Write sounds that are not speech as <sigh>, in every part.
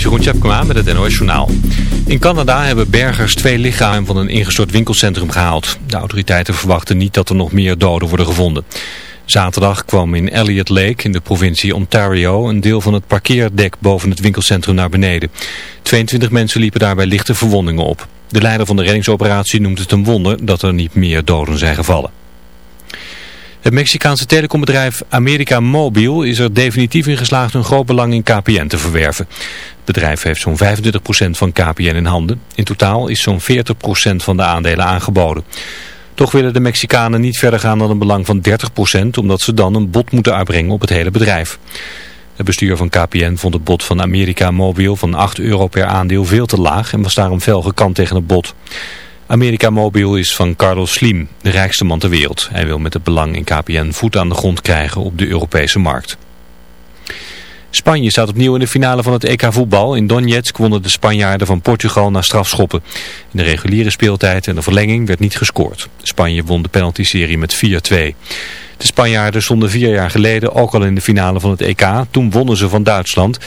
is Jeroen Tjepkema met het NOS Journaal. In Canada hebben bergers twee lichamen van een ingestort winkelcentrum gehaald. De autoriteiten verwachten niet dat er nog meer doden worden gevonden. Zaterdag kwam in Elliott Lake in de provincie Ontario een deel van het parkeerdek boven het winkelcentrum naar beneden. 22 mensen liepen daarbij lichte verwondingen op. De leider van de reddingsoperatie noemt het een wonder dat er niet meer doden zijn gevallen. Het Mexicaanse telecombedrijf America Mobil is er definitief in geslaagd een groot belang in KPN te verwerven. Bedrijf heeft zo'n 25% van KPN in handen. In totaal is zo'n 40% van de aandelen aangeboden. Toch willen de Mexicanen niet verder gaan dan een belang van 30% omdat ze dan een bod moeten uitbrengen op het hele bedrijf. Het bestuur van KPN vond het bod van America Mobil van 8 euro per aandeel veel te laag en was daarom fel gekant tegen het bod. America Mobil is van Carlos Slim, de rijkste man ter wereld. Hij wil met het belang in KPN voet aan de grond krijgen op de Europese markt. Spanje staat opnieuw in de finale van het EK voetbal. In Donetsk wonnen de Spanjaarden van Portugal na strafschoppen. In de reguliere speeltijd en de verlenging werd niet gescoord. Spanje won de penaltyserie met 4-2. De Spanjaarden stonden vier jaar geleden ook al in de finale van het EK. Toen wonnen ze van Duitsland.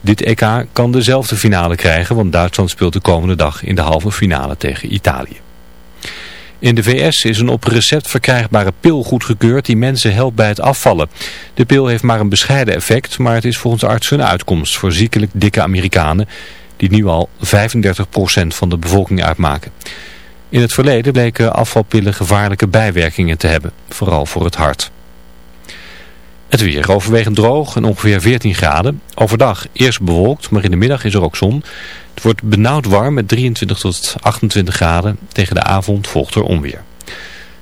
Dit EK kan dezelfde finale krijgen, want Duitsland speelt de komende dag in de halve finale tegen Italië. In de VS is een op recept verkrijgbare pil goedgekeurd die mensen helpt bij het afvallen. De pil heeft maar een bescheiden effect, maar het is volgens artsen een uitkomst voor ziekelijk dikke Amerikanen, die nu al 35% van de bevolking uitmaken. In het verleden bleken afvalpillen gevaarlijke bijwerkingen te hebben, vooral voor het hart. Het weer overwegend droog en ongeveer 14 graden. Overdag eerst bewolkt, maar in de middag is er ook zon. Het wordt benauwd warm met 23 tot 28 graden. Tegen de avond volgt er onweer.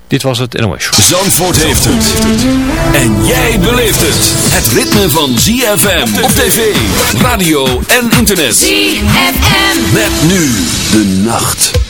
Dit was het NOS Show. Zandvoort heeft het. En jij beleeft het. Het ritme van ZFM op tv, radio en internet. ZFM. Met nu de nacht.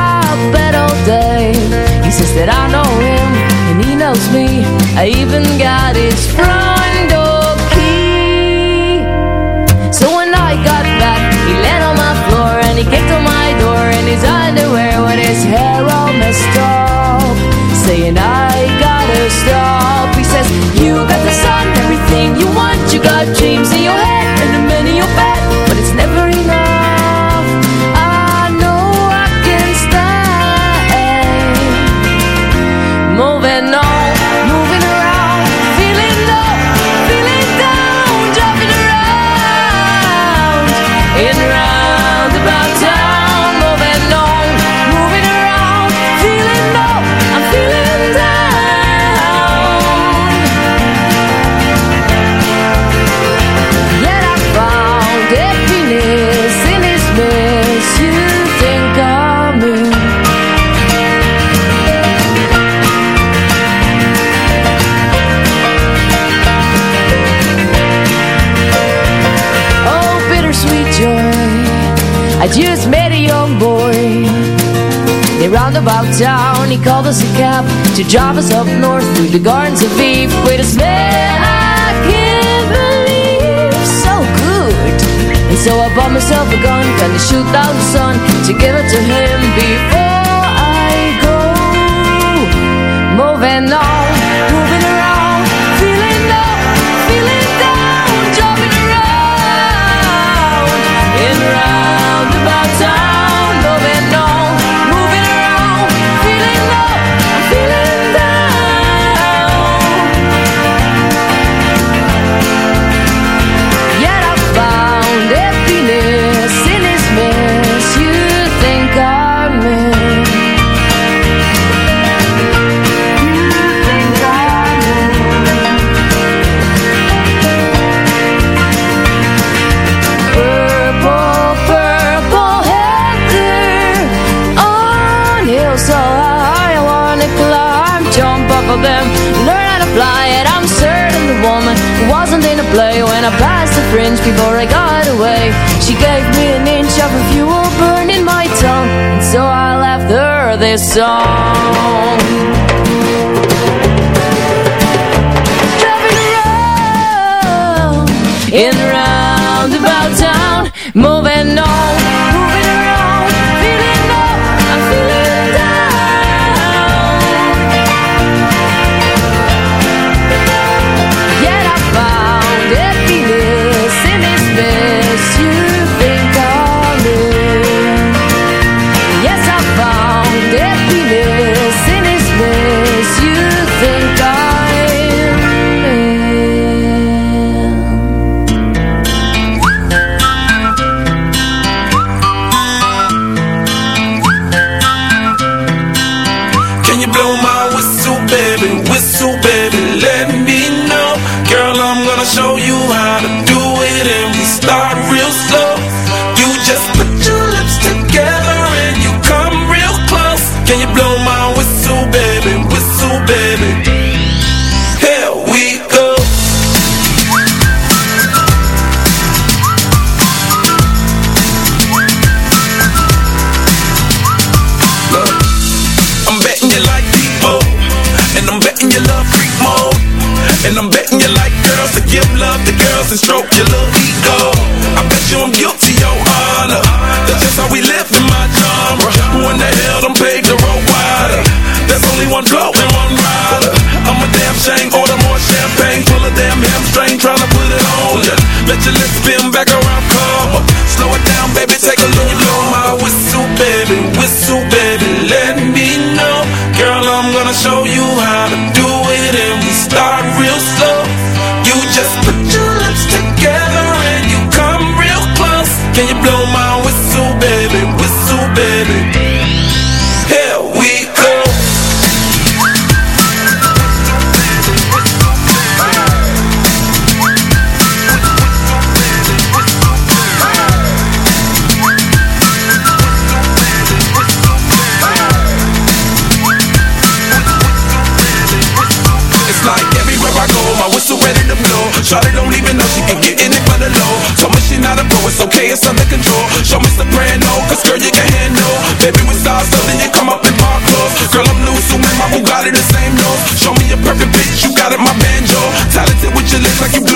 that I know him and he knows me. I even got his phone. about town. He called us a cab to drive us up north Through the gardens of Eve. With a smell I can't believe So good. And so I bought myself a gun Gonna shoot out the sun To give it to him before I go. Moving on Moving around Feeling up Feeling down Jumping around In roundabout time this song. and stroke your little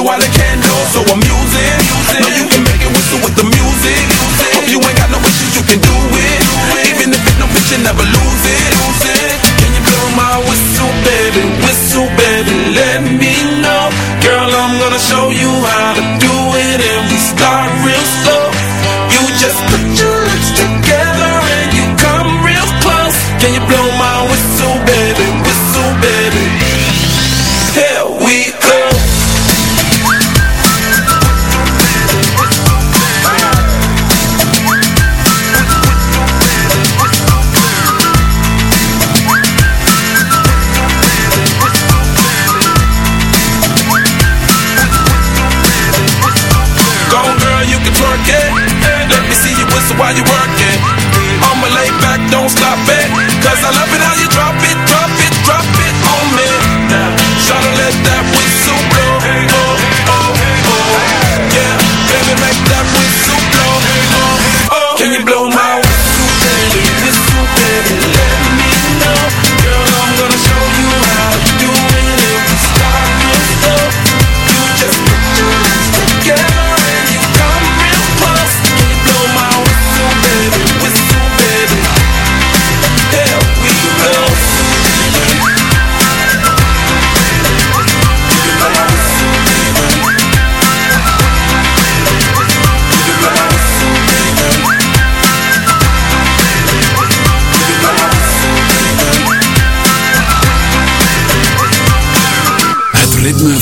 while it can. So I'm using. Know you can make it whistle with the music. music. Hope you ain't got no issues, you can do it. Even if it's no pitch, you never lose it. Can you blow my whistle, baby? Whistle, baby, let me know. Girl, I'm gonna show you how to do it, and we start real slow. You just put your lips together and you come real close. Can you blow my whistle, baby? Whistle, baby. Here we go.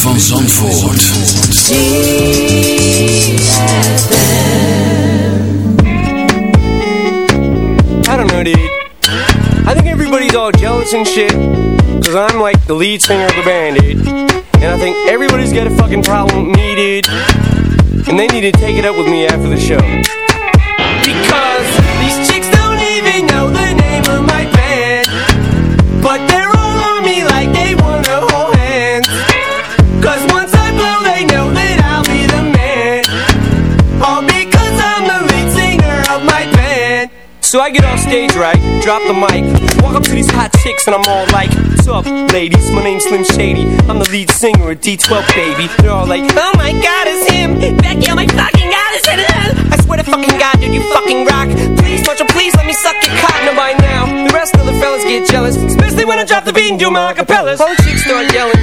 Van Zandvoort. I don't know, dude. I think everybody's all jealous and shit. Cause I'm like the lead singer of the band, dude. And I think everybody's got a fucking problem with me. And they need to take it up with me after the show. Because So I get off stage, right? Drop the mic. Walk up to these hot chicks and I'm all like, What's up, ladies? My name's Slim Shady. I'm the lead singer of D12, baby. They're all like, Oh my god, it's him. Becky, oh my fucking god, it's him. I swear to fucking god, dude, you fucking rock. Please, Marshall, please let me suck your cotton by now. The rest of the fellas get jealous, especially when I drop the beat and do my acapellas. All the chicks start yelling,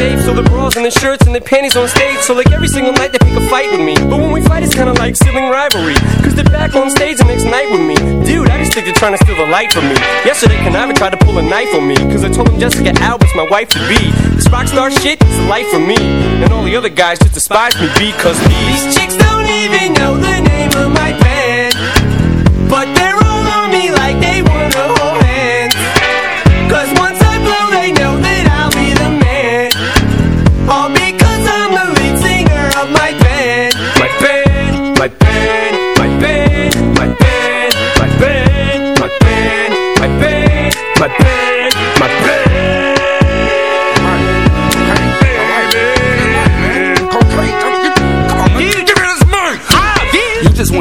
babes, so the bras and the shirts and the panties on stage. So like every single night they pick a fight with me. But when we fight, it's kinda like sibling rivalry. Cause they're back on stage the next night with me. Dude, I just think they're trying to steal the light from me. Yesterday, Kuniva tried to pull a knife on me. Cause I told him Jessica Alba's my wife to be. This rock star shit is the life for me. And all the other guys just despise me because these chicks don't even know the name of my band. But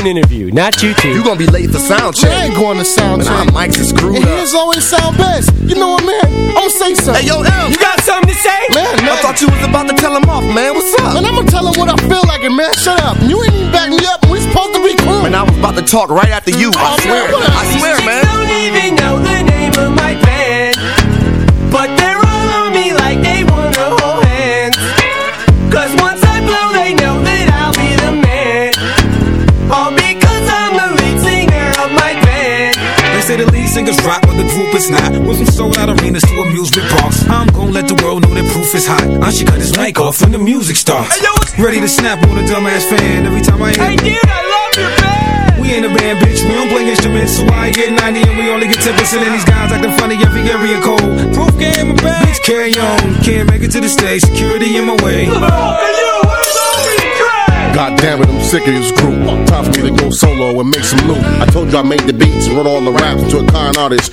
an interview, not you two. You gonna be late for sound check. Man, I ain't going to sound Man, check. our mics are screwed And up. his always sound best. You know what, man? I'm gonna say something. Hey, yo, M. You got something to say? man, man. I thought you was about to tell him off, man. What's up? Man, I'm gonna tell him what I feel like, and man, shut up. You ain't even back me up. We supposed to be cool. Man, I was about to talk right after you. I Oh, swear. man, what a- I swear, man. From sold out arenas to amusement parks. I'm gonna let the world know that proof is hot. I should cut his mic off when the music starts. Ready to snap on a dumbass fan every time I hear. Hey dude, I love your band. We ain't a band, bitch. We don't play instruments, so I get 90 and we only get 10%. And these guys acting funny every area code. Proof game, my bad. Bitch, carry on. Can't make it to the stage. Security in my way. God damn it, I'm sick of this group. Time for me to go solo and make some loot. I told you I made the beats and wrote all the raps to a con artist.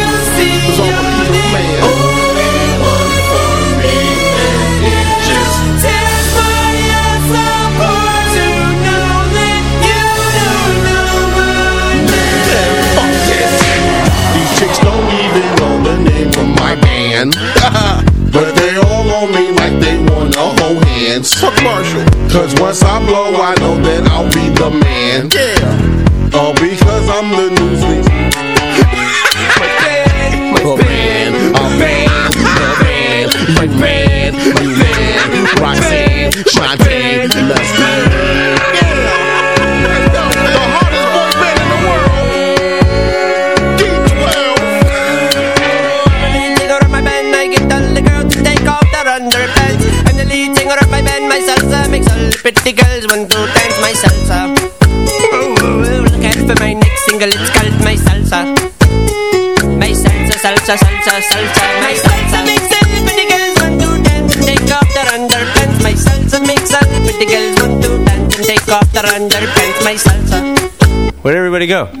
My band. <laughs> but they all on me like they wanna hold hands. Fuck Marshall. Cause once I blow, I know that I'll be the man. Yeah. All because I'm the newsleak. Where'd go?